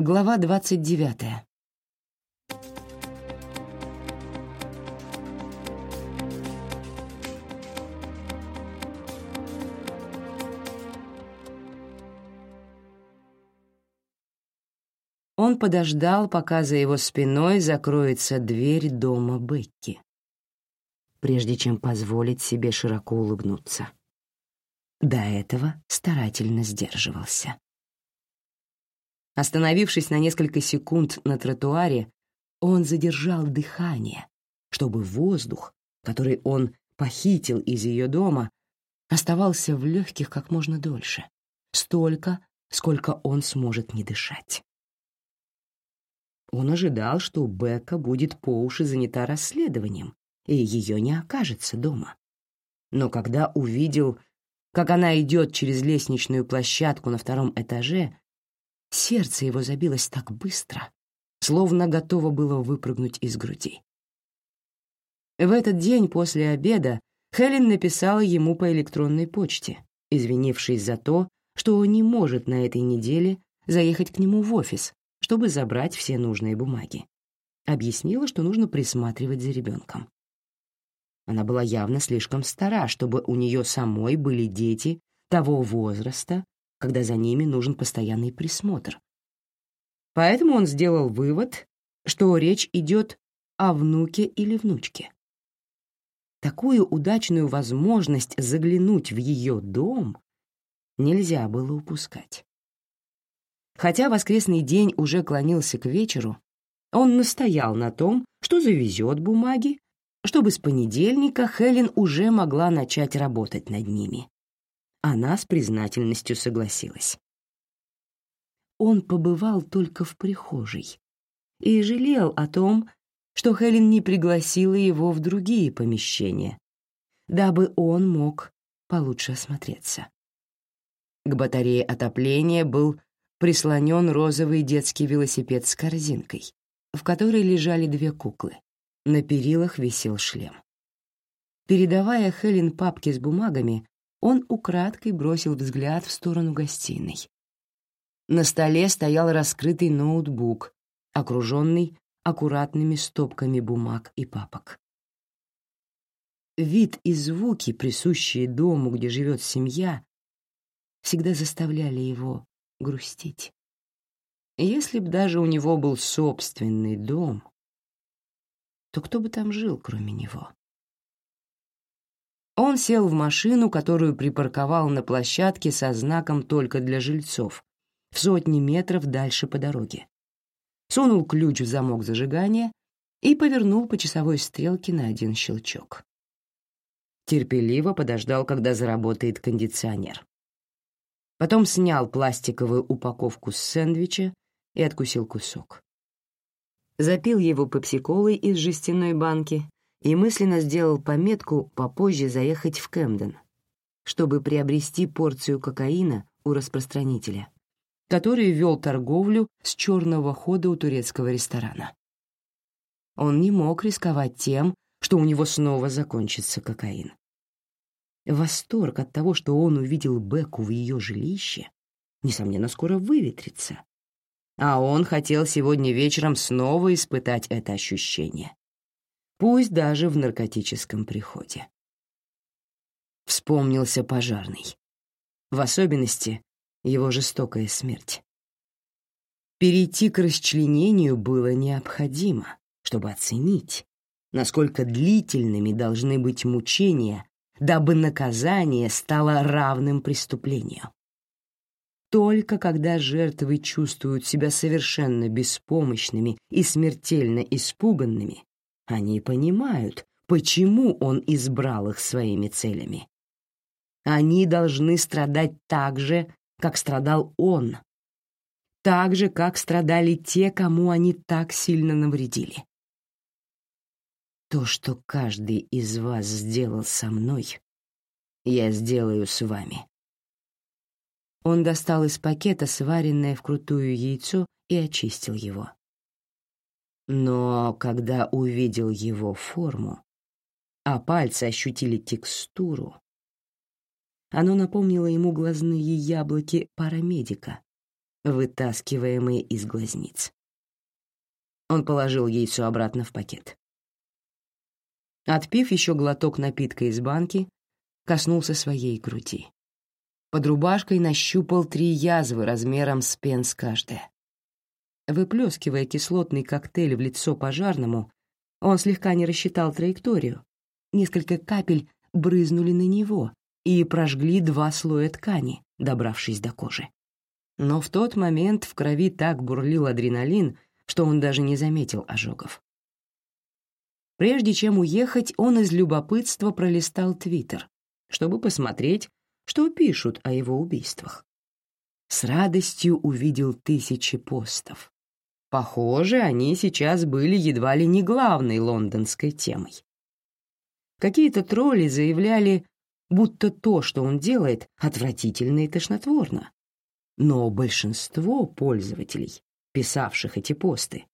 Глава двадцать девятая. Он подождал, пока за его спиной закроется дверь дома Бекки, прежде чем позволить себе широко улыбнуться. До этого старательно сдерживался. Остановившись на несколько секунд на тротуаре, он задержал дыхание, чтобы воздух, который он похитил из ее дома, оставался в легких как можно дольше, столько, сколько он сможет не дышать. Он ожидал, что Бекка будет по уши занята расследованием, и ее не окажется дома. Но когда увидел, как она идет через лестничную площадку на втором этаже, сердце его забилось так быстро, словно готово было выпрыгнуть из груди. В этот день после обеда Хелен написала ему по электронной почте, извинившись за то, что не может на этой неделе заехать к нему в офис, чтобы забрать все нужные бумаги. Объяснила, что нужно присматривать за ребенком. Она была явно слишком стара, чтобы у нее самой были дети того возраста, когда за ними нужен постоянный присмотр. Поэтому он сделал вывод, что речь идет о внуке или внучке. Такую удачную возможность заглянуть в ее дом нельзя было упускать. Хотя воскресный день уже клонился к вечеру, он настоял на том, что завезет бумаги, чтобы с понедельника Хелен уже могла начать работать над ними. Она с признательностью согласилась. Он побывал только в прихожей и жалел о том, что Хелен не пригласила его в другие помещения, дабы он мог получше осмотреться. К батарее отопления был прислонен розовый детский велосипед с корзинкой, в которой лежали две куклы. На перилах висел шлем. Передавая Хелен папки с бумагами, он украдкой бросил взгляд в сторону гостиной. На столе стоял раскрытый ноутбук, окруженный аккуратными стопками бумаг и папок. Вид и звуки, присущие дому, где живет семья, всегда заставляли его грустить. Если б даже у него был собственный дом, то кто бы там жил, кроме него? Он сел в машину, которую припарковал на площадке со знаком «Только для жильцов», в сотни метров дальше по дороге. Сунул ключ в замок зажигания и повернул по часовой стрелке на один щелчок. Терпеливо подождал, когда заработает кондиционер. Потом снял пластиковую упаковку с сэндвича и откусил кусок. Запил его пепсиколой из жестяной банки и мысленно сделал пометку попозже заехать в Кэмден, чтобы приобрести порцию кокаина у распространителя, который вел торговлю с черного хода у турецкого ресторана. Он не мог рисковать тем, что у него снова закончится кокаин. Восторг от того, что он увидел Беку в ее жилище, несомненно, скоро выветрится. А он хотел сегодня вечером снова испытать это ощущение. Пусть даже в наркотическом приходе. Вспомнился пожарный. В особенности его жестокая смерть. Перейти к расчленению было необходимо, чтобы оценить, насколько длительными должны быть мучения дабы наказание стало равным преступлению. Только когда жертвы чувствуют себя совершенно беспомощными и смертельно испуганными, они понимают, почему он избрал их своими целями. Они должны страдать так же, как страдал он, так же, как страдали те, кому они так сильно навредили. То, что каждый из вас сделал со мной, я сделаю с вами. Он достал из пакета сваренное вкрутую яйцо и очистил его. Но когда увидел его форму, а пальцы ощутили текстуру, оно напомнило ему глазные яблоки парамедика, вытаскиваемые из глазниц. Он положил яйцо обратно в пакет. Отпив еще глоток напитка из банки, коснулся своей груди. Под рубашкой нащупал три язвы размером с пенс каждая. Выплескивая кислотный коктейль в лицо пожарному, он слегка не рассчитал траекторию. Несколько капель брызнули на него и прожгли два слоя ткани, добравшись до кожи. Но в тот момент в крови так бурлил адреналин, что он даже не заметил ожогов. Прежде чем уехать, он из любопытства пролистал Твиттер, чтобы посмотреть, что пишут о его убийствах. С радостью увидел тысячи постов. Похоже, они сейчас были едва ли не главной лондонской темой. Какие-то тролли заявляли, будто то, что он делает, отвратительно и тошнотворно. Но большинство пользователей, писавших эти посты,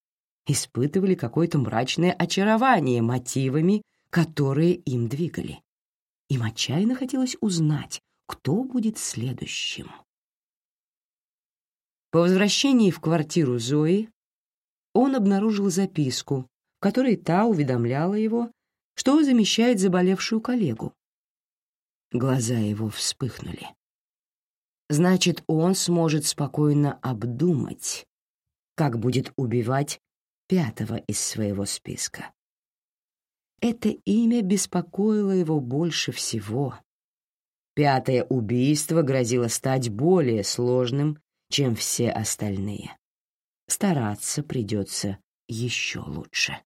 испытывали какое-то мрачное очарование мотивами, которые им двигали. Им отчаянно хотелось узнать, кто будет следующим. По возвращении в квартиру Зои он обнаружил записку, в которой та уведомляла его, что замещает заболевшую коллегу. Глаза его вспыхнули. Значит, он сможет спокойно обдумать, как будет убивать пятого из своего списка. Это имя беспокоило его больше всего. Пятое убийство грозило стать более сложным, чем все остальные. Стараться придется еще лучше.